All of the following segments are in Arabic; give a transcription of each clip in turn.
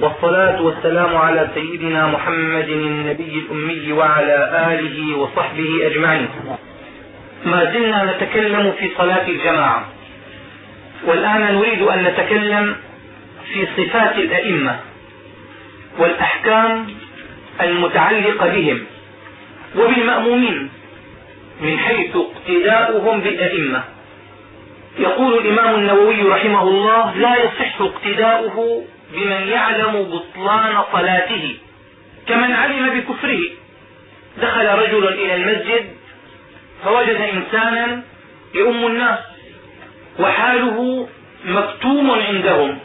والصلاة والسلام على سيدنا محمد النبي الأمي وعلى آله وصحبه أجمعين. ما زلنا نتكلم في صلاة الجماعة. والآن نريد أن نتكلم في صفات الأئمة والأحكام المتعلقة بهم وبالمأمومين من حيث اقتداؤهم بالأئمة. يقول الإمام النووي رحمه الله لا يصح اقتداؤه بمن يعلم بطلان صلاته كمن علم بكفره. دخل رجل إلى المسجد فوجد إنسانا يؤم الناس وحاله مكتوم عندهم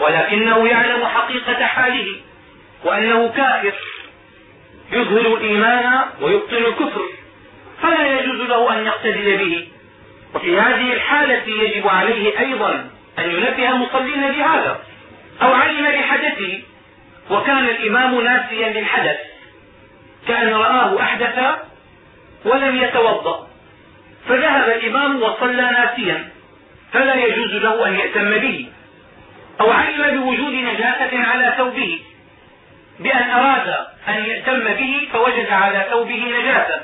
ولكنه يعلم حقيقة حاله وأنه كافر. يظهر الإيمان ويبطن الكفر فلا يجوز له أن يقتدي به. وفي هذه الحالة يجب عليه أيضا أن ينبه المصلين بهذا. أو علم بحدثه وكان الإمام ناسيا للحدث كأن رآه أحدث ولم يتوضأ. فذهب الإمام وصلى ناسيا فلا يجوز له أن يأتم به. أو علم بوجود نجاسة على ثوبه بأن أراد أن يأتم به فوجد على ثوبه نجاسة.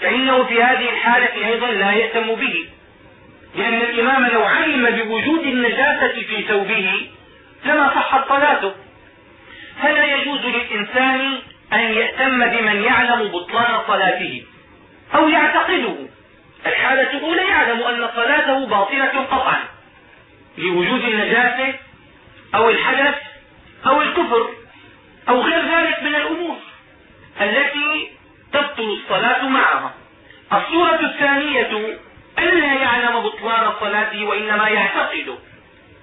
فإنه في هذه الحالة أيضا لا يأتم به. لأن الإمام لو علم بوجود النجاسة في ثوبه لما صحت صلاته فلا يجوز للإنسان أن يأتم بمن يعلم بطلان صلاته أو يعتقده؟ الحالة الأولى يعلم أن صلاته باطلة قطعا لوجود النجاسة أو الحدث أو الكفر أو غير ذلك من الأمور التي تبطل الصلاة معها. الصورة الثانية ألا يعلم بطلان صلاته وإنما يعتقده.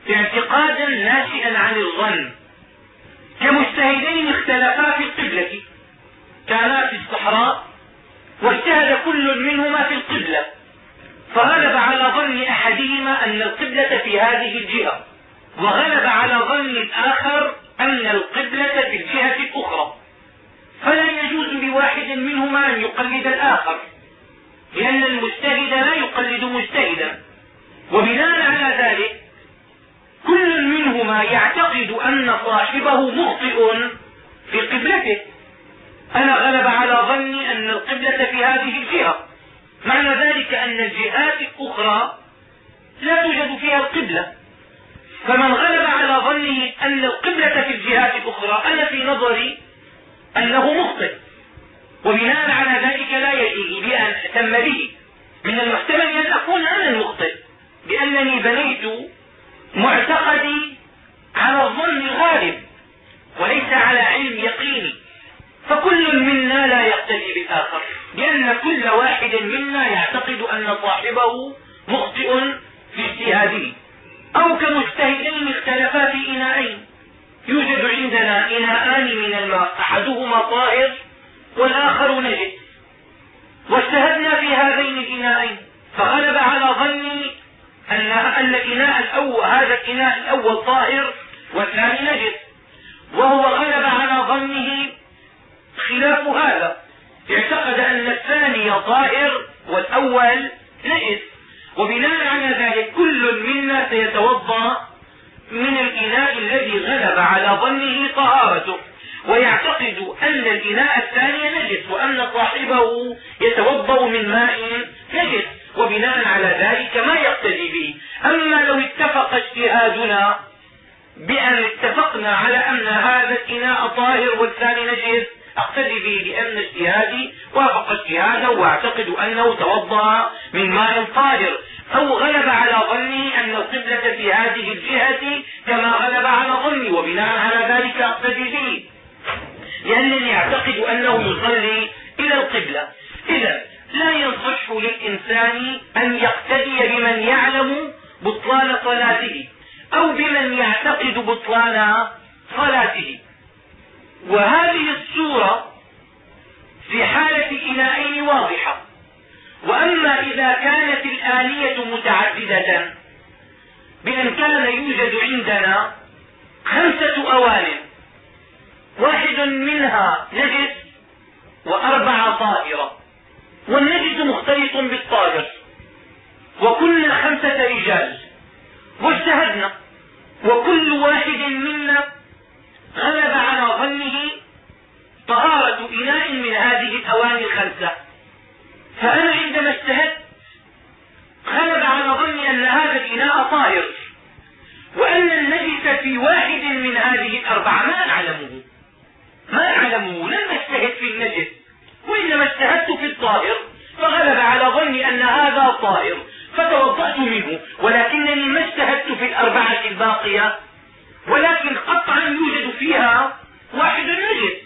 اعتقادا ناشئا عن الظن. كمجتهدين اختلفا في القبلة كانا في الصحراء واجتهد كل منهما في القبلة. فغلب على ظن أحدهما أن القبلة في هذه الجهة وغلب على ظن الآخر أن القبلة في الجهة الأخرى. فلا يجوز لواحد منهما أن يقلد الآخر لأن المجتهد لا يقلد مجتهدا. وبناء على ذلك كل منهما يعتقد أن صاحبه مخطئ في قبلته. أنا غلب على ظني أن القبلة في هذه الجهة. معنى ذلك أن الجهات الأخرى لا توجد فيها القبلة. فمن غلب على ظنه أن القبلة في الجهات الأخرى أنا في نظري أنه مخطئ. وبناء على ذلك لا يجوز لي أن أهتم به. من المحتمل أن أكون أنا المخطئ لأنني بنيت معتقدي على الظن الغالب وليس على علم يقيني. فكل منا لا يقتدي بالآخر لأن كل واحد منا يعتقد أن صاحبه مخطئ في اجتهاده. أو كمجتهدين اختلفا في إناءين. يوجد عندنا إناءان من الماء أحدهما طاهر والآخر نجس. واجتهدنا في هذين الإناءين فغلب على ظني أن أن الإناء الأول هذا الإناء الأول طاهر والثاني نجس. وهو غلب على ظنه خلاف هذا. اعتقد أن الثاني طاهر والأول نجس. وبناء على ذلك كل منا سيتوضأ من الإناء الذي غلب على ظنه طهارته. ويعتقد أن الإناء الثاني نجس وأن صاحبه يتوضأ من ماء نجس. وبناء على ذلك ما يقتدي به. أما لو اتفق اجتهادنا بأن اتفقنا على أن هذا الإناء طاهر والثاني نجس أقتدي به لأن اجتهادي وافق اجتهاده وأعتقد أنه توضأ من ماء طاهر أو غلب على ظني أن القبلة في هذه الجهة كما غلب على ظني وبناء على ذلك أقتدي به. لأنني أعتقد أنه يصلي إلى القبلة. إذا لا يصح للإنسان أن يقتدي بمن يعلم بطلان صلاته أو بمن يعتقد بطلان صلاته. وهذه الصورة في حالة الإناءين واضحة. وأما إذا كانت الآلية متعددة بأن كان يوجد عندنا خمسة أوان واحد منها نجس وأربعة طائرة. والنجس مختلط بالطائر. وكل خمسة رجال. واجتهدنا. وكل واحد منا غلب على ظنه طهارة إناء من هذه الأواني الخمسة. فأنا عندما اجتهدت غلب على ظني أن هذا الإناء طاهر وأن النجس في واحد من هذه الأربعة ما أعلمه. ما أعلمه. لم أجتهد في النجس. وإنما اجتهدت في الطاهر فغلب على ظني أن هذا طاهر فتوضأت منه ولكنني ما اجتهدت في الأربعة الباقية ولكن قطعا يوجد فيها واحد نجس.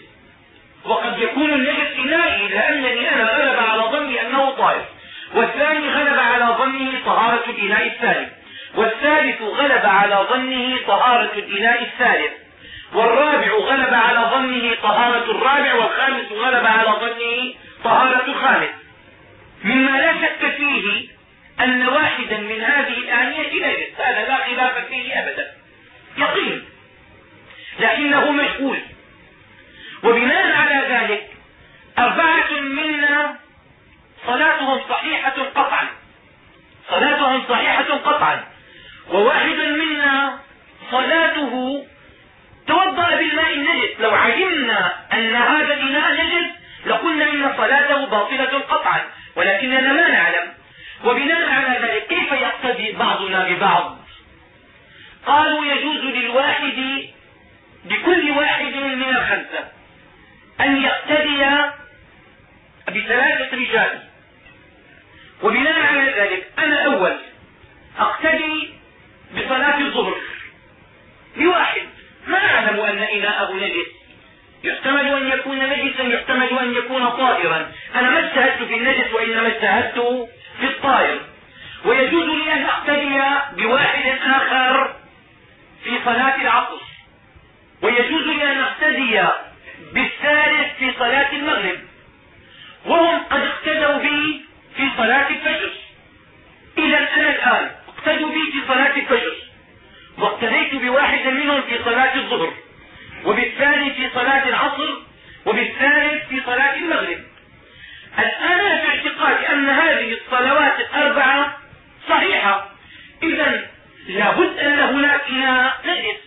وقد يكون النجس إنائي لأنني أنا غلب على ظني أنه طاهر والثاني غلب على ظنه طهارة الإناء الثاني والثالث غلب على ظنه طهارة الإناء الثالث والرابع غلب على ظنه طهارة الرابع والخامس غلب على ظنه طهارة الخامس. مما لا شك فيه أن واحدا من هذه الآنية نجس هذا لا خلاف فيه أبدا. يقين. لكنه مجهول وبناء على ذلك أربعة منا صلاتهم صحيحة قطعا. صلاتهم صحيحة قطعا. وواحد منا صلاته النجس لو علمنا أن هذا الإناء نجس لقلنا إن صلاته باطلة قطعا ولكننا ما نعلم. وبناء على ذلك كيف يقتدي بعضنا ببعض؟ قالوا يجوز للواحد بكل واحد من الخمسة أن يقتدي بثلاثة رجال. وبناء على ذلك أنا أول أقتدي بصلاة الظهر بواحد ما أعلم أن إناءه نجس يحتمل أن يكون نجسا يحتمل أن يكون طاهرا أنا ما اجتهدت في النجس وإنما اجتهدت في الطاهر ويجوز لي أن أقتدي بواحد آخر في صلاة العصر ويجوز لي أن أقتدي بالثالث في صلاة المغرب. وهم قد اقتدوا بي في صلاة الفجر. إذا أنا الآن أقتدوا بي في صلاة الفجر. واقتديت بواحد منهم في صلاة الظهر وبالثاني في صلاة العصر وبالثالث في صلاة المغرب. الآن في اعتقادي أن هذه الصلوات الأربعة صحيحة. إذا لابد أن هناك نجس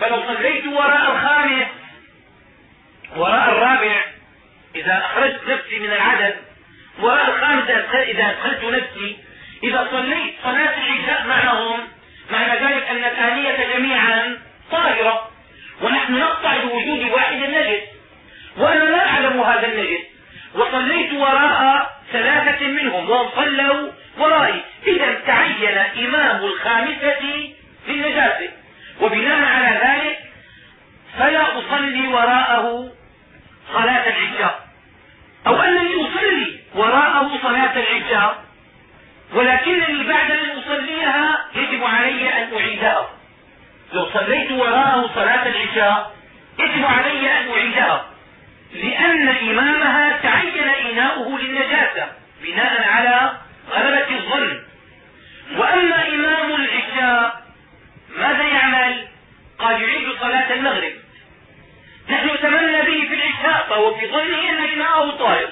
فلو صليت وراء الخامس وراء الرابع إذا أخرجت نفسي من العدد وراء الخامس إذا أدخلت نفسي إذا صليت صلاة العشاء معهم معنى ذلك أن الآنية جميعا طاهرة ونحن نقطع بوجود واحد نجس وأنا لا أعلم هذا النجس. وصليت وراء ثلاثة منهم وهم صلوا ورائي. إذا تعين إمام الخامسة للنجاسة. وبناء على ذلك فلا أصلي وراءه صلاة العشاء. أو أنني أصلي وراءه صلاة العشاء. ولكنني بعد أن أصليها يجب علي أن أعيدها. لو صليت وراءه صلاة العشاء يجب علي أن أعيدها. لأن إمامها تعين إناؤه للنجاسة بناء على غلبة الظن. وأما إمام العشاء ماذا يعمل؟ قال يعيد صلاة المغرب. نحن اتمنى به في العشاء فهو في ظنه أن إناؤه طاهر.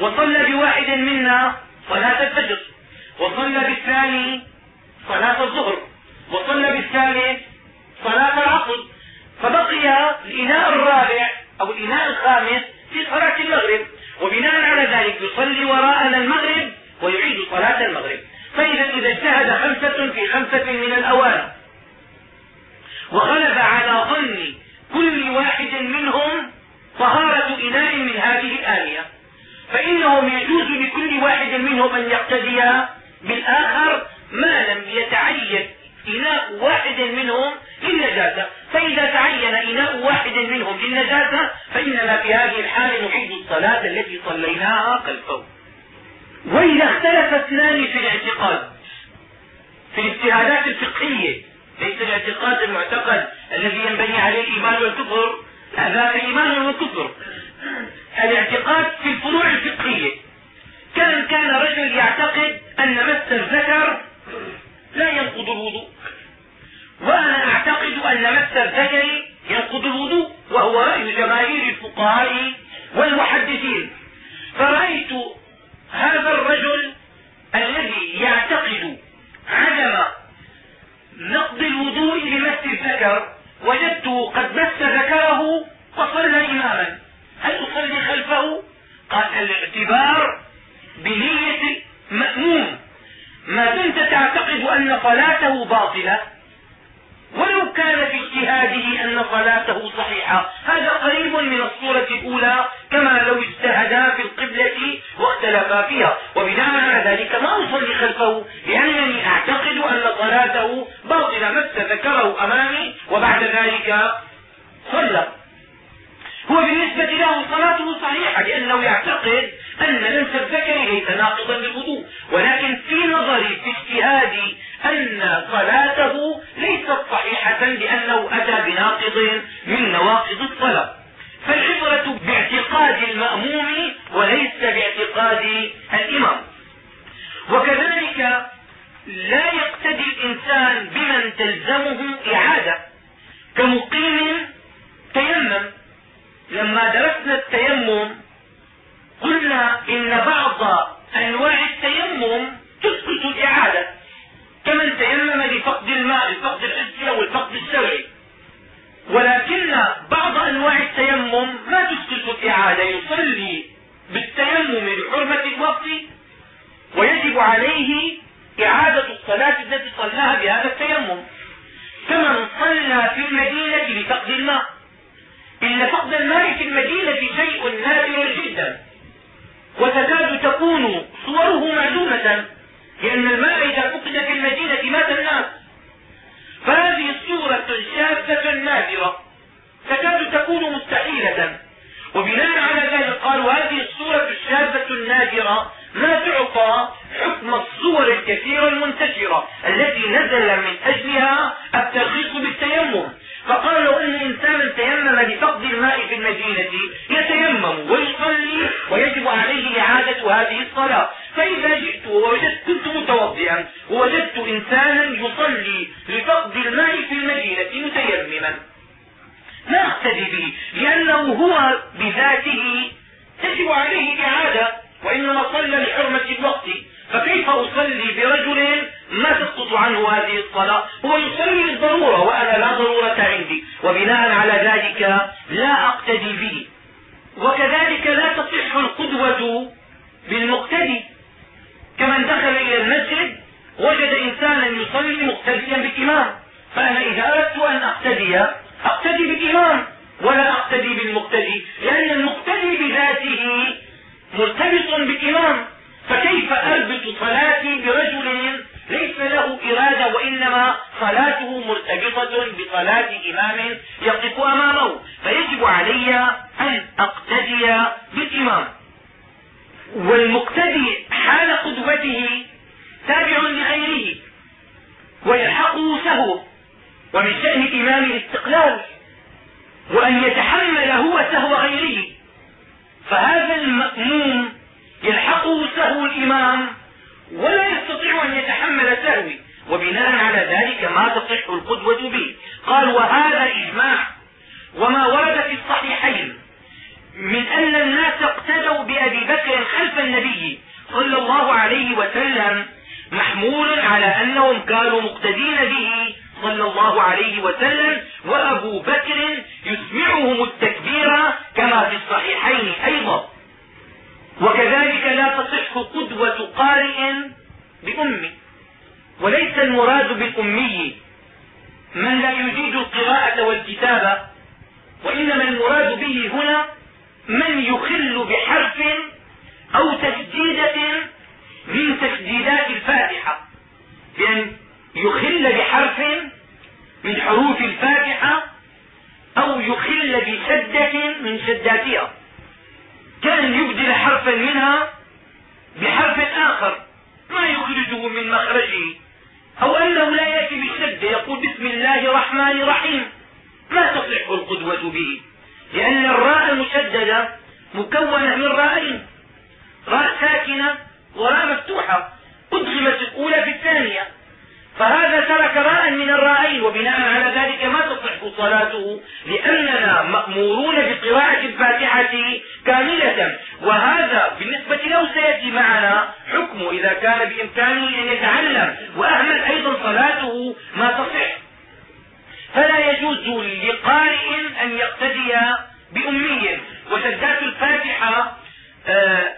وصلى بواحد منا صلاة الفجر. وصلى بالثاني صلاة الظهر. وصلى بالثالث صلاة العصر. فبقي الإناء الرابع أو الإناء الخامس في صلاة المغرب. وبناء على ذلك يصلي وراءنا المغرب ويعيد صلاة المغرب. فإذا إذا اجتهد خمسة في خمسة من أو الفقد الشرعي ولكن بعض أنواع التيمم ما تسقط الإعادة يصلي بالتيمم لحرمة الوقت ويجب عليه إعادة الصلاة التي صلاها بهذا التيمم. كمن صلى في المدينة لفقد الماء. إن فقد الماء في المدينة شيء نادر جدا. وتكاد تكون صوره معدومه لأن الماء إذا فقد في المدينة مات الناس. فهذه الصورة شاذة نادرة. تكاد تكون مستحيلة. وبناء على ذلك قالوا هذه الصورة الشاذة النادرة ما تعطى حكم الصور الكثيرة المنتشرة التي نزل من أجلها الترخيص بالتيمم. فقال لو إن انسانا تيمم لفقد الماء في المدينة يتيمم ويصلي ويجب عليه إعادة هذه الصلاة. فإذا جئت ووجدت كنت متوضئا ووجدت إنسانا يصلي لفقد الماء في المدينة متيمما. لا اقتدي به لأنه هو بذاته تجب عليه الاعادة وإنما صلى لحرمة الوقت. فكيف أصلي برجل ما تسقط عنه هذه الصلاة؟ هو يصلي للضرورة وأنا لا ضرورة عندي. وبناء على ذلك لا أقتدي به. وكذلك لا تصح القدوة بالمقتدي. كمن دخل إلى المسجد وجد انسانا يصلي مقتديا بالامام فأنا إذا أردت أن أقتدي أقتدي بالامام ولا أقتدي بالمقتدي. لأن المقتدي بذاته مرتبط بالامام فكيف أربط صلاتي برجل ليس له إرادة وإنما صلاته مرتبطة بصلاة إمام يقف أمامه فيجب علي أن أقتدي بالإمام. والمقتدي حال قدوته تابع لغيره ويلحقه سهو ومن شأن الإمام الاستقلال وأن يتحمل هو سهو غيره فهذا المأموم يلحقه سهو الإمام ولا يستطيع أن يتحمل سهوي. وبناء على ذلك ما تصح القدوة به. قال وهذا إجماع. وما ورد في الصحيحين من أن الناس اقتدوا بأبي بكر خلف النبي صلى الله عليه وسلم محمول على أنهم كانوا مقتدين به صلى الله عليه وسلم وأبو بكر يسمعهم التكبير كما في الصحيحين أيضا. وكذلك لا تصح قدوة قارئ بأمه. وليس المراد بالأمي من لا يجيد القراءة والكتابة وإنما المراد به هنا من يخل بحرف أو تسديدة من تسديدات الفاتحة. بأن يخل بحرف من حروف الفاتحة أو يخل بشدة من شداتها. كان يبدل حرفا منها بحرف آخر. ما يخرجه من مخرجه. أو أنه لا يأتي بالشدة يقول بسم الله الرحمن الرحيم. ما تصح القدوة به. لأن الراء المشددة مكونة من راءين راء ساكنة وراء مفتوحة. أدغمت الأولى في الثانية فهذا ترك راء من الراءين وبناء على ذلك ما تصح صلاته لأننا مأمورون بقراءة الفاتحة كاملة. وهذا بالنسبة له سيأتي معنا حكمه إذا كان بإمكانه أن يتعلم وأهمل أيضا صلاته ما تصح. فلا يجوز لقارئ أن يقتدي بأمي. وشدات الفاتحة آه،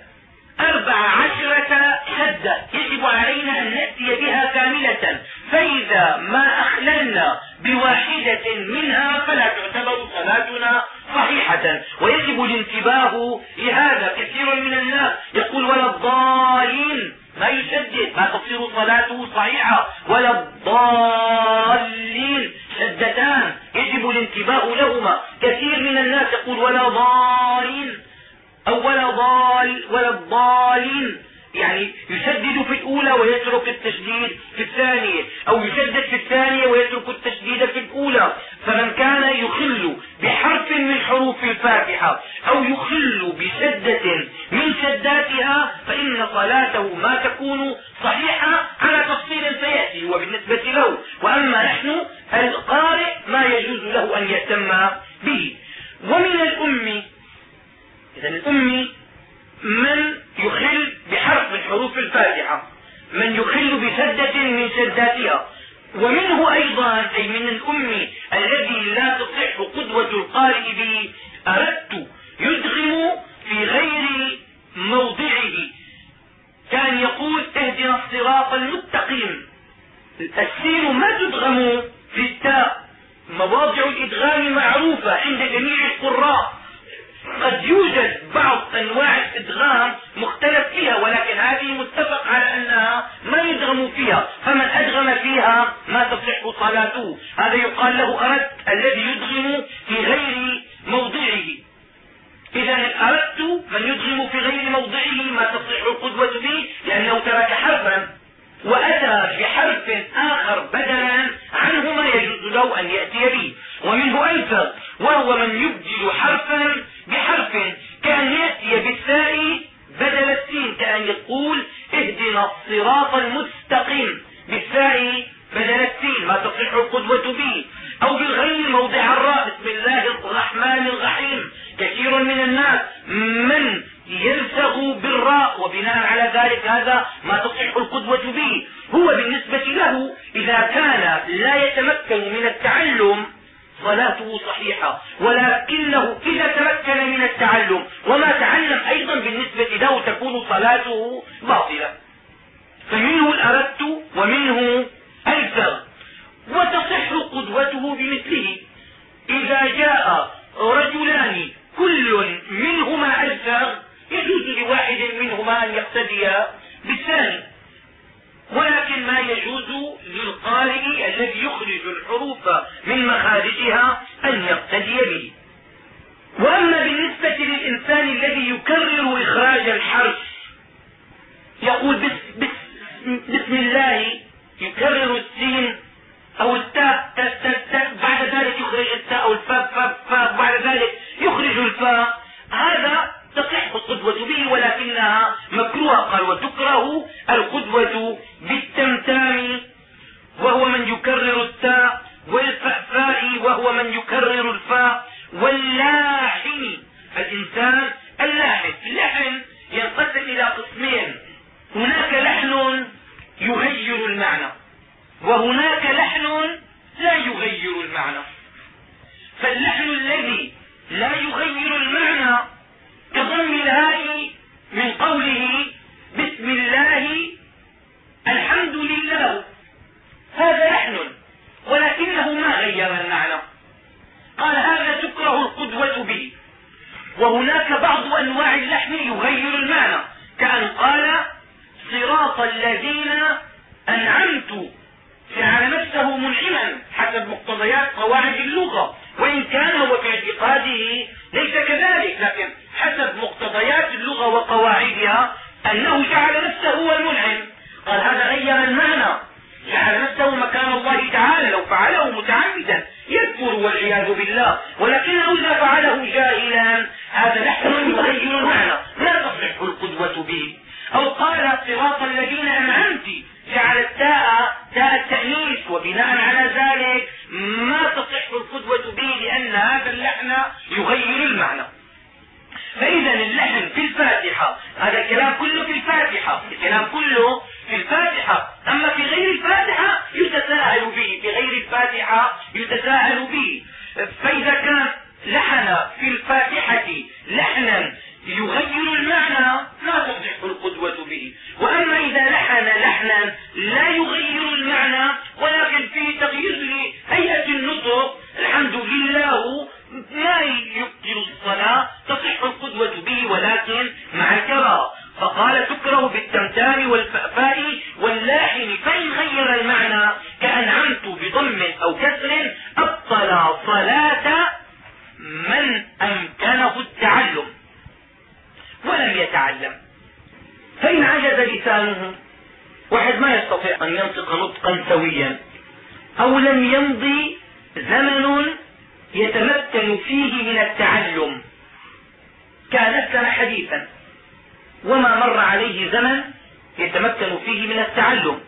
أربع عشرة شدة يجب علينا أن نأتي بها كاملة. فإذا ما أخللنا بواحدة منها فلا تعتبر صلاتنا صحيحة. ويجب الانتباه لهذا كثير من الناس يقول ولا الضالين. ما يشدد ما تصير صلاته صحيحة. ولا الضالين. شدتان يجب الانتباه لهما. كثير من الناس يقول ولا ضالين. أو ولا ضال ولا الضالين. يعني يشدد في الأولى ويترك التشديد في الثانية أو يشدد في الثانية ويترك التشديد في الأولى. فمن كان يخل بحرف من حروف الفاتحة أو يخل بشدة من شداتها فإن صلاته ما تكون صحيحة على تفصيل سيأتي وبالنسبة له. وأما نحن القارئ ما يجوز له أن يهتم به. ومن الأم إذا الأم من يخل بحرف من حروف الفاتحة من يخل بشدة من شداتها ومنه أيضا أي من الأم الذي لا تصح قدوة القارئ به أردت يدغم في غير موضعه. كان يقول اهدنا الصراط المستقيم. السين ما تدغم في التاء. مواضع الإدغام معروفة عند جميع القراء. قد يوجد بعض أنواع الإدغام مختلف فيها ولكن هذه متفق على أنها ما يدغم فيها. فمن أدغم فيها ما تصح صلاته. هذا يقال له اردت الذي يدغم في غير موضعه. إذا أردت من يدغم في غير موضعه ما تصح القدوة به لأنه ترك حرفا. وأتى بحرف آخر بدلا عنه ما يجوز له أن يأتي به ومنه ايسر وهو من يبدل حرفا بحرف كان يأتي بالثاء بدل السين كأن يقول اهدنا الصراط المستقيم بالثاء بدل السين ما تصح القدوة به أو بالغير موضع الراء بسم الله الرحمن الرحيم كثير من الناس من يلزغ بالراء وبناء على ذلك هذا ما تصح القدوة به. هو بالنسبة له إذا كان لا يتمكن من التعلم صلاته صحيحة ولكنه إذا تمكن من التعلم وما تعلم أيضا بالنسبة له تكون صلاته باطلة. فمنه الأردت ومنه أيسر وتصح قدوته بمثله. إذا جاء رجلان كل منهما أيسر يجوز لواحد منهما أن يقتدي بالثاني ولكن ما يجوز للقارئ الذي يخرج الحروف من مخارجها أن يقتدي به. وأما بالنسبة للإنسان الذي يكرر إخراج الحرف يقول بس بس بسم الله يكرر السين أو التاء بعد ذلك يخرج التاء أو الفاء فاء بعد ذلك يخرج الفاء. هذا تصح القدوة به ولكنها مكروهة. قال وتكره القدوة بالتمتام وهو من يكرر التاء والفأفاء وهو من يكرر الفاء واللاحن الإنسان اللاحن اللحن ينقسم إلى قسمين هناك لحن يغير المعنى وهناك لحن لا يغير المعنى فاللحن الذي لا يغير المعنى كضم الهاء من قوله بسم الله الحمد لله هذا لحن ولكنه ما غير المعنى قال هذا تكره القدوة به وهناك بعض أنواع اللحن يغير المعنى كأن قال صراط الذين أنعمت جعل نفسه منعما حسب مقتضيات قواعد اللغة وإن كان هو في اعتقاده ليس كذلك لكن حسب مقتضيات اللغة وقواعدها أنه جعل نفسه هو المنعم قال هذا غير المعنى جعل نفسه مكان الله تعالى لو فعله متعمدا يكفر والعياذ بالله ولكنه إذا فعله جاهلا هذا نحن يغير المعنى لا تصح القدوة به أو قال صراط الذين أنعمت جعل التاء تاء التأنيث وبناء على ذلك ما تصح القدوة به لأن هذا اللحن يغير المعنى فإذا اللحن في الفاتحة هذا الكلام كله في الفاتحة. الكلام كله في الفاتحة. أما في غير الفاتحة يتساهل به. في غير الفاتحة يتساهل به فإذا كان لحن في الفاتحة لحنا يغير المعنى والتام والفاء واللاحم فإن غير المعنى كأنعمت بضم أو كسر أبطل صلاة من أمكنه التعلم ولم يتعلم فإن عجز لسانه واحد ما يستطيع أن ينطق نطقا سويا أو لم يمضي زمن يتمكن فيه من التعلم كان اسلم حديثا وما مر عليه زمن يتمكن فيه من التعلم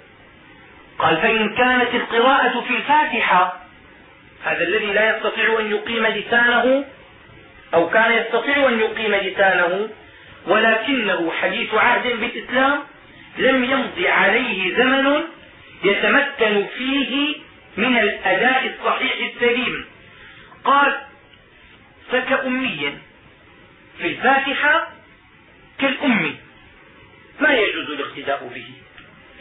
قال فإن كانت القراءة في الفاتحة هذا الذي لا يستطيع أن يقيم لسانه أو كان يستطيع أن يقيم لسانه ولكنه حديث عهد بالإسلام لم يمض عليه زمن يتمكن فيه من الأداء الصحيح السليم. قال فكأمي في الفاتحة كالأم. ما يجوز الاقتداء به؟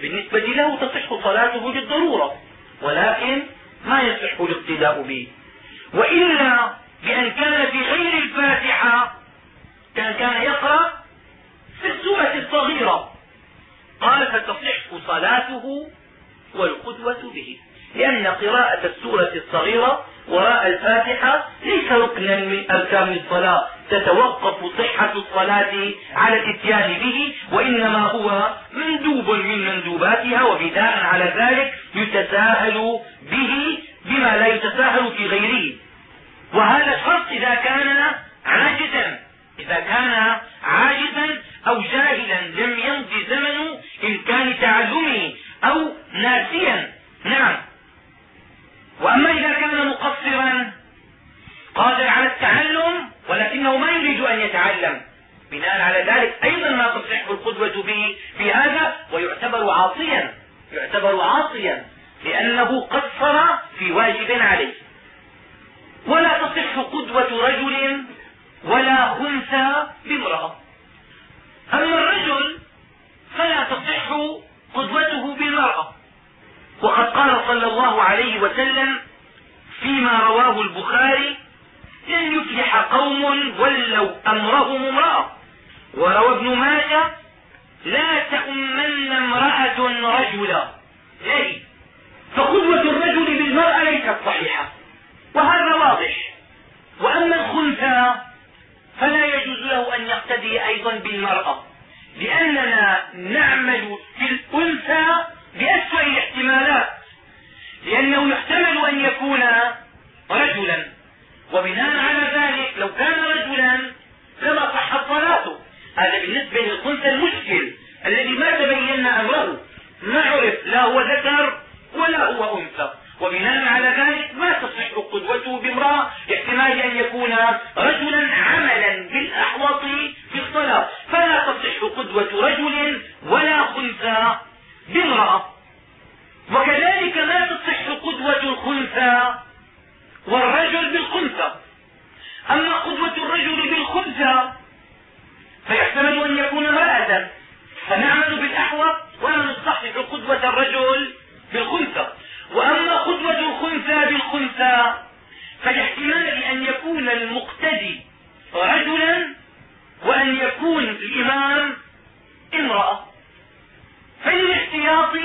بالنسبة له تصح صلاته بالضرورة ولكن ما يصح الاقتداء به؟ وإلا بأن كان في غير الفاتحة كان كان يقرأ في السورة الصغيرة. قال فتصح صلاته والقدوة به. لأن قراءة السورة الصغيرة وراء الفاتحة ليس ركنا من أركان الصلاة. تتوقف صحة الصلاة على الاتيان به وإنما هو مندوب من مندوباتها وبناء على ذلك يتساهل به بما لا يتساهل في غيره. وهذا الشرط إذا كان عاجزا إذا كان عاجزا أو جاهلا لم يمض زمن إمكان تعلمه أو ناسيا. نعم. وأما إذا كان مقصرا قادر على التعلم ولكنه ما يريد أن يتعلم. بناء على ذلك أيضا ما تصح القدوة به في هذا ويعتبر عاصيا يعتبر عاصيا لأنه قصر في واجب عليه. ولا تصح قدوة رجل ولا خنثى بامرأة أما الرجل فلا تصح قدوته بالمرأة وقد قال صلى الله عليه وسلم فيما رواه البخاري لن يفلح قوم ولوا أمرهم امرأة وروى ابن ماجه لا تؤمن امرأة رجلا ليه فقدوة الرجل بالمرأة ليست صحيحة. وهذا واضح. وأما الخنثى فلا يجوز له أن يقتدي أيضا بالمرأة لأننا نعمل في الأنثى بأسوأ الاحتمالات لأنه يحتمل أن يكون رجلا. وبناء على ذلك لو كان رجلا لما صحت صلاته هذا بالنسبة للخنثى المشكل الذي ما تبين أمره. ما عرف لا هو ذكر ولا هو أنثى. وبناء على ذلك ما تصح قدوته بامرأة احتمال أن يكون رجلا عملا بالأحوط في الصلاة فلا تصح قدوة رجل ولا خنثى بامرأة. وكذلك لا تصح قدوة الخنثى والرجل بالخنثى. أما قدوة الرجل بالخنثى فيحتمل أن يكون امرأة فنعمل بالأحوط ولا نصحح قدوة الرجل بالخنثى. وأما قدوة الخنثى بالخنثى فالاحتمال أن يكون المقتدي رجلا وأن يكون الإمام امرأة. فللاحتياط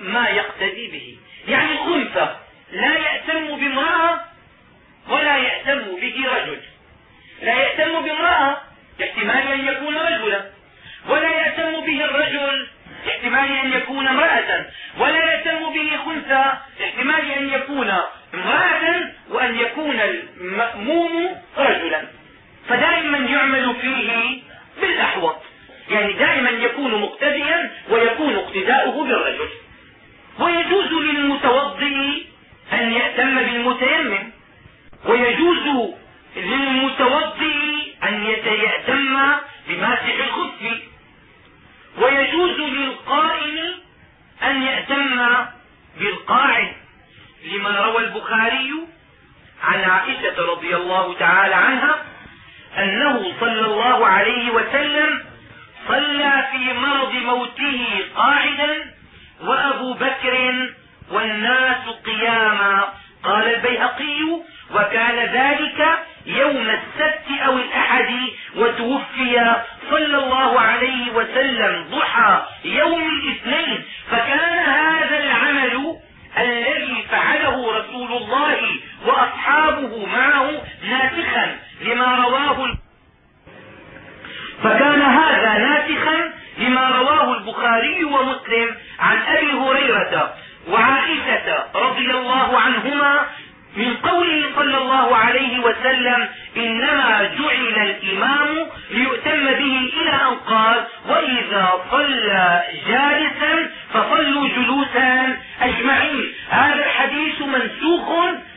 ما يقتدي به. يعني الخنثى لا يأتم بامرأة ولا يأتم به رجل. لا يأتم بامرأة احتمال أن يكون رجلا. ولا يأتم به الرجل احتمال أن يكون امرأة ولا يأتم به خنثى احتمال أن يكون امرأة وأن يكون المأموم رجلا. فدائما يعمل فيه بالأحوط. يعني دائما يكون مقتديا ويكون اقتداؤه بالرجل. ويجوز للمتوضئ أن يأتم بالمتيمم. ويجوز للمتوضئ أن يتيأتم بماسح الخف ويجوز للقائم أن يأتم بالقاعد لما روى البخاري عن عائشة رضي الله تعالى عنها أنه صلى الله عليه وسلم صلى في مرض موته قاعدا وأبو بكر والناس قياما. قال البيهقي وكان ذلك يوم السبت أو الأحد وتوفي صلى الله عليه وسلم ضحى يوم الاثنين فكان هذا العمل الذي فعله رسول الله وأصحابه معه ناسخا لما رواه فكان هذا ناسخا لما رواه البخاري ومسلم عن أبي هريرة وعائشة رضي الله عنهما من قوله صلى الله عليه وسلم إنما جعل الإمام ليؤتم به إلى أن قال وإذا صلى جالسا فصلوا جلوسا. أجمعين هذا الحديث منسوخ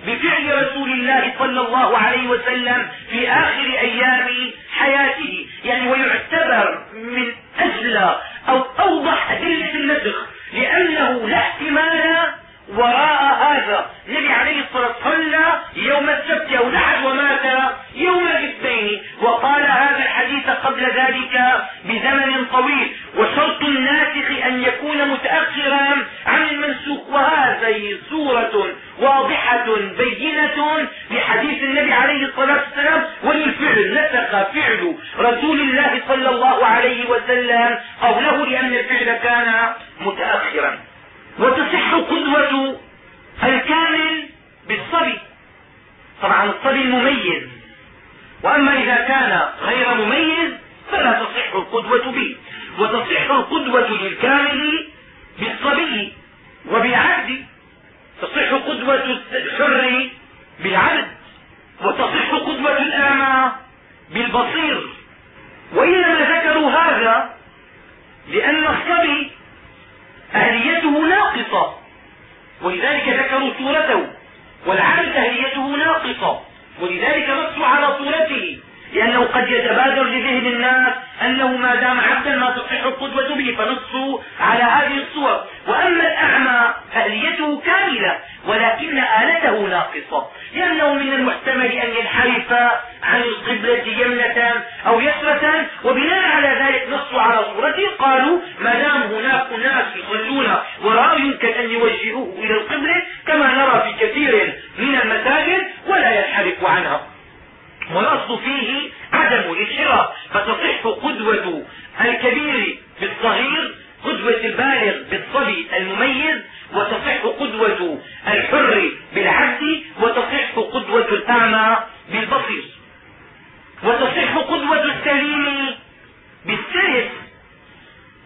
بفعل رسول الله صلى الله عليه وسلم في آخر أيام حياته يعني ويعتبر من أجل أو أوضح أدلة النسخ لأنه لا احتمال وراء هذا النبي عليه الصلاة والسلام صلى يوم السبت أو لحد ومات يوم الاثنين وقال هذا الحديث قبل ذلك بزمن طويل وشرط الناسخ أن يكون متأخرا عن المنسوخ وهذه صورة واضحة بينة لحديث النبي عليه الصلاة والسلام وللفعل نسخ فعل رسول الله صلى الله عليه وسلم قوله لأن الفعل كان متأخرا وتصح قدوة الكامل بالصبي طبعا الصبي المميز وأما إذا كان غير مميز فلا تصح القدوة به وتصح القدوة للكامل بالصبي وبالعبد تصح قدوة الحر بالعبد وتصح قدوة الأعمى بالبصير وإنما ذكروا هذا لأن الصبي أهليته ناقصة ولذلك ذكروا صورته والعبد أهليته ناقصة ولذلك نصوا على صورته. لأنه قد يتبادر لذهن الناس أنه ما دام عبدا ما تصح القدوة به فنصوا على هذه الصور. وأما الأعمى فأليته كاملة ولكن آلته ناقصة. لأنه من المحتمل أن ينحرف عن القبلة يمنة أو يسرة وبناء على ذلك نصوا على صورته قالوا ما دام هناك ناس يصلون وراء يمكن أن يوجهوه إلى القبلة كما نرى في كثير من المساجد ولا ينحرف عنها. والاصل فيه عدم الانحراف فتصح قدوة الكبير بالصغير قدوة البالغ بالصبي المميز وتصح قدوة الحر بالعبد وتصح قدوة الأعمى بالبصير. وتصح قدوة السليم بالسرف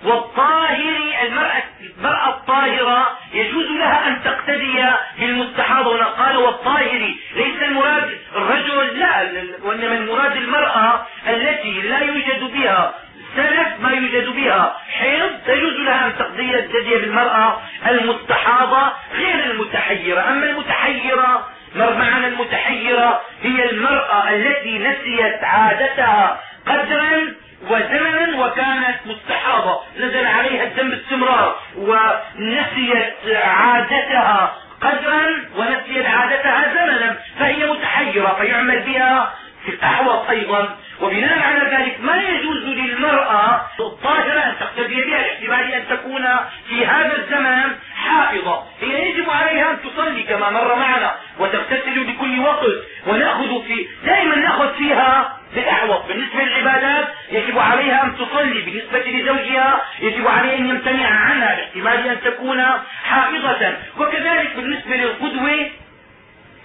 والطاهر المرأة, المرأة الطاهرة يجوز لها أن تقتدي بالمستحاضة هنا قال والطاهر ليس المراد الرجل لا وإنما المراد المرأة التي لا يوجد بها سلف ما يوجد بها حيض تجوز لها أن تقضي الجدية بالمرأة المستحاضة غير المتحيرة. أما المتحيرة معنى المتحيرة هي المرأة التي نسيت عادتها قدرا وزمنا وكانت مستحاضة. نزل عليها الدم باستمرار ونسيت عادتها قدرا ونسيت عادتها زمنا فهي متحيرة فيعمل بها في الأحوط أيضا. وبناء على ذلك ما يجوز للمرأة الطاهرة أن تقتدي بها لاحتمال أن تكون في هذا الزمان حافظة هي يجب عليها أن تصلي كما مر معنا وتغتسل بكل وقت ونأخذ في دائما نأخذ فيها بالاحوط بالنسبة للعبادات يجب عليها أن تصلي بالنسبة لزوجها يجب عليه أن يمتنع عنها لاحتمال أن تكون حافظة وكذلك بالنسبة للقدوة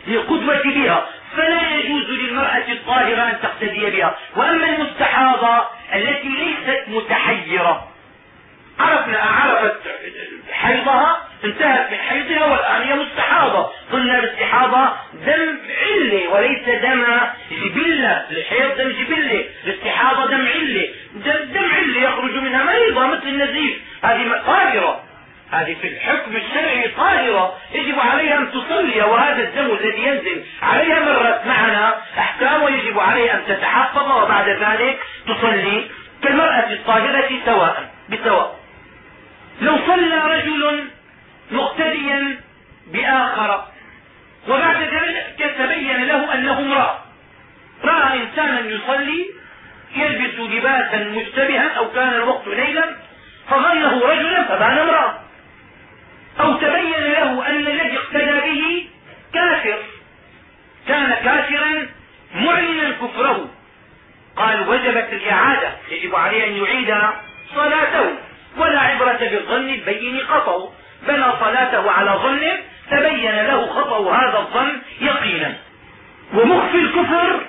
للقدوة بها فلا يجوز للمرأة الطاهرة أن تقتدي بها. وأما المستحاضة التي ليست متحيرة عرفنا عرفت حيضها انتهت من حيضها والآن هي مستحاضة. قلنا الاستحاضة دم علة وليس دم جبلة. الحيض دم جبلة الاستحاضة دم علة دم علة يخرج منها مريضة مثل النزيف. هذه طاهرة. هذه في الحكم الشرعي طاهرة. يجب عليها أن تصلي وهذا الدم الذي ينزل عليها مرت معنا أحكام ويجب عليها أن تتحفظ وبعد ذلك تصلي كالمرأة الطاهرة سواء بسواء. لو صلى رجل مقتديا بآخر وبعد ذلك تبين له أنه امرأة. رأى إنسانا يصلي يلبس لباسا مشتبها أو كان الوقت ليلا فظنه رجلا فبان امرأة. أو تبين له أن الذي اقتدى به كافر. كان كافرا معلنا وجبت الإعادة يجب عليه أن يعيد صلاته. ولا عبرة بالظن البين خطأ. بنى صلاته على ظن تبين له خطأ هذا الظن يقينا. ومخفي الكفر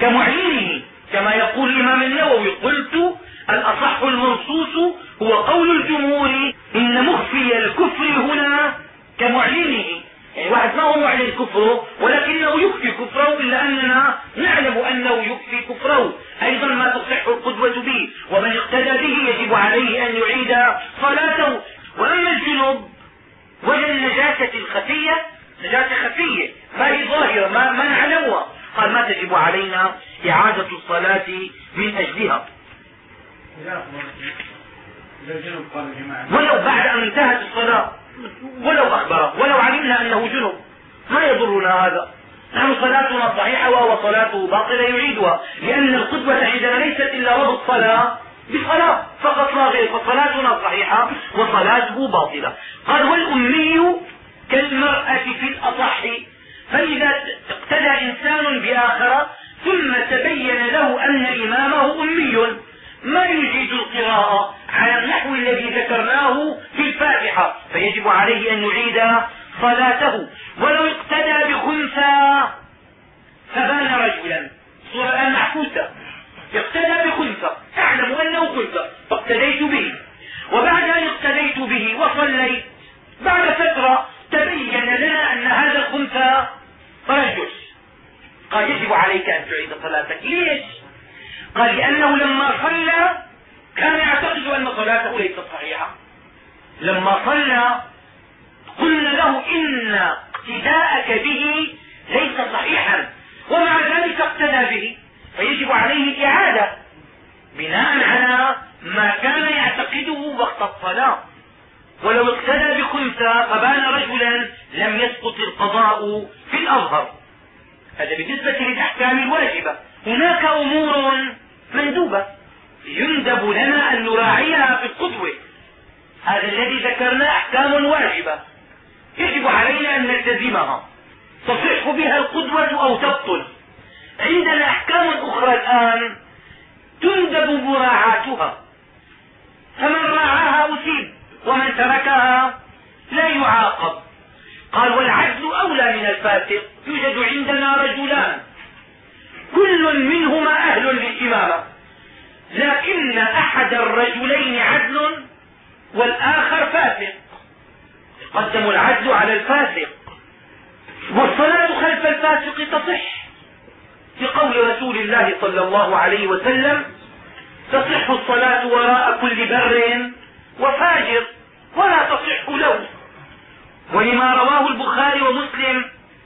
كمعينه كما يقول الإمام النووي قلت الأصح المنصوص هو قول الجمهور إن مخفي الكفر هنا كمعلنه يعني واحد ما هو معلن كفره ولكنه يخفي كفره إلا أننا نعلم أنه يخفي كفره. أيضا ما تصح القدوة به ومن اقتدى به يجب عليه أن يعيد صلاته. وأما الجنوب ولا النجاسة الخفية نجاسة خفية ما هي ظاهرة ما, ما نعلمها. قال ما تجب علينا إعادة الصلاة من أجلها. ولو بعد أن انتهت الصلاة. ولو أخبره ولو علمنا أنه جنب. ما يضرنا هذا. نحن صلاتنا صحيحة وهو صلاته باطلة يعيدها. لأن القدوة عندنا ليست إلا ربط الصلاة بصلاة. فقط لا غير فصلاتنا صحيحة وصلاته باطلة. قال والأمي كالمرأة في الأصح. فإذا اقتدى إنسان بآخر ثم تبين له أن إمامه أمي. ما يجيد القراءة؟ على النحو الذي ذكرناه في الفاتحة. فيجب عليه أن يعيد صلاته. ولو اقتدى بخنثى فبان رجلا. صورة الآن محفوظة اقتدى بخنثى. اعلم أنه خنثى. فاقتديت به. وبعد أن اقتديت به وصليت بعد فترة تبين لنا أن هذا الخنثى رجل. قال يجب عليك أن تعيد صلاتك. ليش؟ قال لأنه لما صلى كان يعتقد أن صلاته ليست صحيحة. لما صلى قلنا له إن اقتداءك به ليس صحيحا ومع ذلك اقتدى به. فيجب عليه الإعادة بناء على ما كان يعتقده وقت الصلاة. ولو اقتدى بخنثى فبان رجلا لم يسقط القضاء في الأظهر. هذا بالنسبة للأحكام الواجبة. هناك أمور مندوبة. يندب لنا أن نراعيها في القدوة. هذا الذي ذكرنا أحكام واجبة. يجب علينا أن نلتزمها. تصح بها القدوة أو تبطل. عندنا أحكام أخرى الآن تندب مراعاتها. فمن راعاها أصيب ومن تركها لا يعاقب. قال والعدل أولى من الفاسق. يوجد عندنا رجلان. كل منهما أهل للإمامة. لكن أحد الرجلين عدل والآخر فاسق. قدموا العدل على الفاسق. والصلاة خلف الفاسق تصح. لقول رسول الله صلى الله عليه وسلم تصح الصلاة وراء كل بر وفاجر ولا تصح له. ولما رواه البخاري ومسلم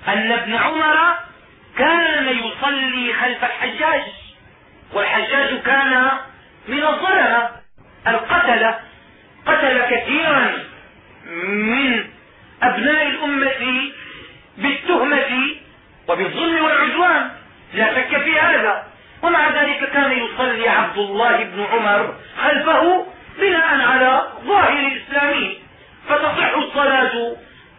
أن ابن عمر كان يصلي خلف الحجاج والحجاج كان من الظلمة. القتلة قتل كثيرا من أبناء الأمة بالتهمة وبالظلم والعدوان. لا شك في هذا. ومع ذلك كان يصلي عبد الله بن عمر خلفه بناء على ظاهر اسلامه فتصح الصلاة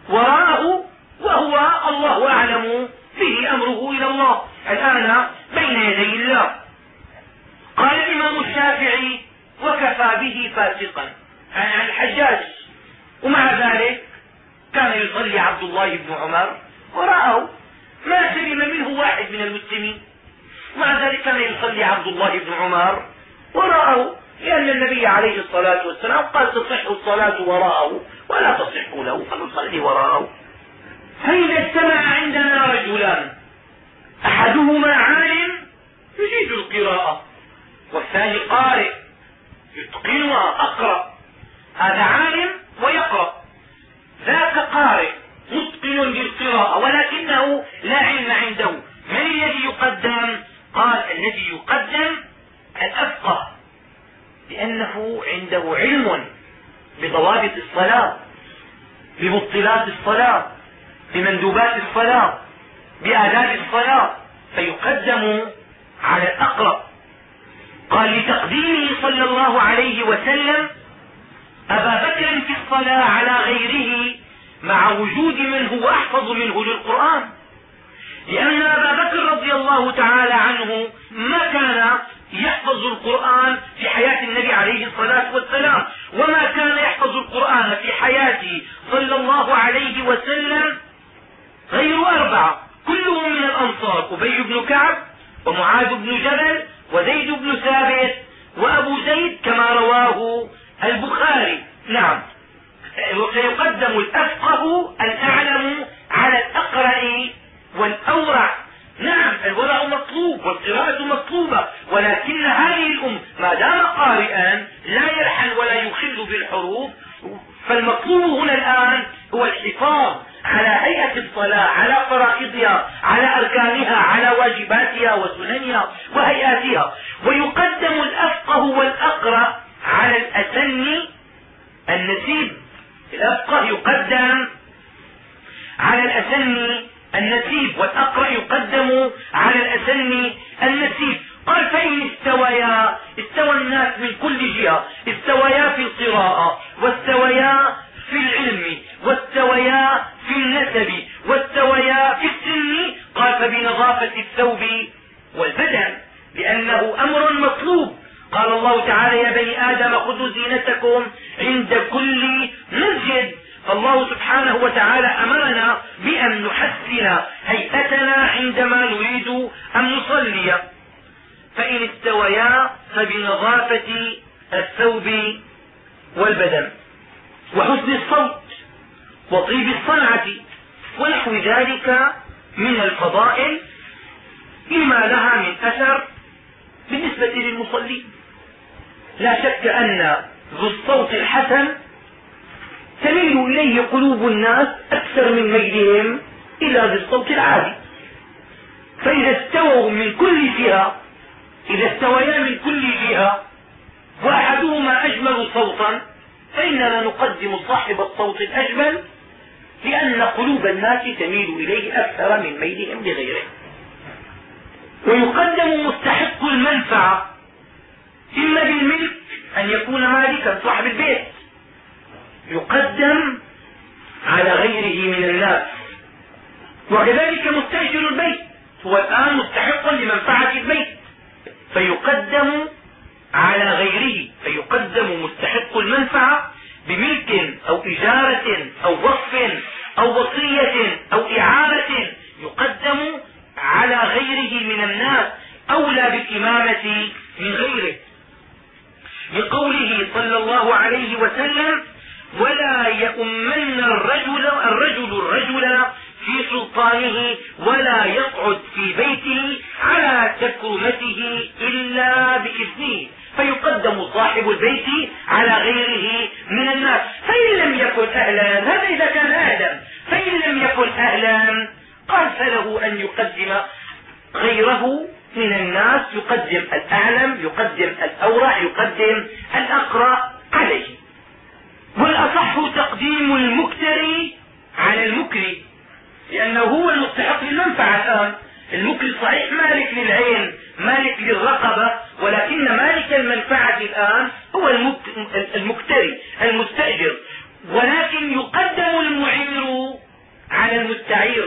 وراءه وهو الله أعلم. به أمره إلى الله. الآن بين يدي الله. قال الإمام الشافعي وكفى به فاسقا. عن الحجاج. ومع ذلك كان يصلي عبد الله بن عمر وراءه ما سلم منه واحد من المسلمين. مع ذلك كان يصلي عبد الله بن عمر وراءه لأن النبي عليه الصلاة والسلام قال تصح الصلاة وراءه ولا تصح له فنصلي وراءه. فإذا اجتمع عندنا رجلان أحدهما عالم يجيد القراءة والثاني قارئ يتقنها أقرأ هذا عالم ويقرأ. ذاك قارئ متقن للقراءة ولكنه لا علم عنده. من الذي يقدم؟ قال الذي يقدم الأفقه لأنه عنده علم بضوابط الصلاة بمبطلات الصلاة. بمندوبات الصلاة بآداب الصلاة فيقدم على الأقرب قال لتقديمه صلى الله عليه وسلم أبا بكر في الصلاة على غيره مع وجود من هو أحفظ منه للقرآن. لأن أبا بكر رضي الله تعالى عنه ما كان يحفظ القرآن في حياة النبي عليه الصلاة والسلام وما كان يحفظ القرآن في حياته صلى الله عليه وسلم غير أربعة. كلهم من الأنصار أبي بن كعب ومعاذ بن جبل وزيد بن ثابت وأبو زيد كما رواه البخاري. نعم. وسيقدم الأفقه الأعلم على الأقرأ والأورع. نعم الورع مطلوب والقراءة مطلوبة ولكن هذه الأم ما دام قارئا لا يلحن ولا يخل بالحروف فالمطلوب هنا الآن هو الحفاظ على هيئة الصلاة على فرائضها على أركانها على واجباتها وسننها وهيئاتها. ويقدم الأفقه والأقرأ على الأسن النسيب. الأفقه يقدم على الأسن النسيب والأقرأ يقدم على الأسن النسيب. فإن استويا استوى الناس من كل جهة. استويا في القراءة واستويا في العلم واستويا في النسب واستويا في السن. قال فبنظافة الثوب والبدن لأنه أمر مطلوب. قال الله تعالى يا بني آدم خذوا زينتكم عند كل مسجد. فالله سبحانه وتعالى أمرنا بأن نحسن هيئتنا عندما نريد أن نصلي. فإن استويا فبنظافة الثوب والبدن. وحسن الصوت وطيب الصنعة ونحو ذلك من الفضائل لما لها من أثر بالنسبة للمصلين. لا شك أن ذو الصوت الحسن تميل إليه قلوب الناس أكثر من ميلهم إلى ذي الصوت العادي. فإذا استووا من كل جهة إذا استويا من كل جهة وأحدهما أجمل صوتا فإننا نقدم صاحب الصوت الأجمل لأن قلوب الناس تميل إليه أكثر من ميلهم لغيره. ويقدم مستحق المنفعة إما بالملك أن يكون مالكا صاحب البيت يقدم على غيره من الناس. وكذلك مستأجر البيت هو الآن مستحق لمنفعة البيت. فيقدم على غيره فيقدم مستحق المنفعة بملك أو إجارة أو وصف أو وصية أو إعارة يقدم على غيره من الناس أولى بالإمامة من غيره. لقوله صلى الله عليه وسلم ولا يؤمن الرجل الرجل الرجل في سلطانه ولا يقعد في بيته على تكرمته إلا بإذنه. فيقدم صاحب البيت على غيره من الناس. فإن لم يكن أهلا هذا إذا كان أهلا فإن لم يكن أهلا قال فله أن يقدم غيره من الناس. يقدم الأعلم يقدم الأورع يقدم الأقرأ عليه. والأصح تقديم المكتري على المكري. لأنه هو المستحق للمنفعة الآن. المكري صحيح مالك للعين مالك للرقبة ولكن مالك المنفعة الآن هو المكتري المستأجر. ولكن يقدم المعير على المستعير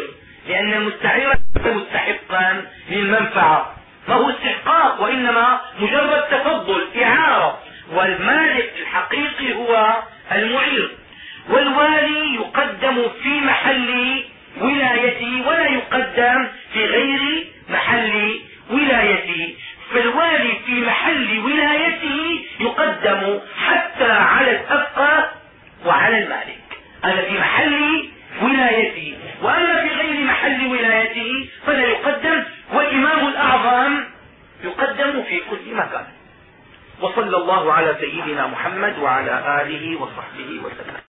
لأن المستعير ليس مستحقا للمنفعة. ما هو استحقاق وإنما مجرد تفضل إعارة. والمالك الحقيقي هو المعير. والوالي يقدم في محل ولايته ولا يقدم في غير محل ولايته فالوالي في محل ولايته يقدم حتى على الأبقى وعلى المالك. هذا في محل ولايته وأما في غير محل ولايته فلا يقدم والإمام الأعظم يقدم في كل مكان. وصلى الله على سيدنا محمد وعلى آله وصحبه وسلم.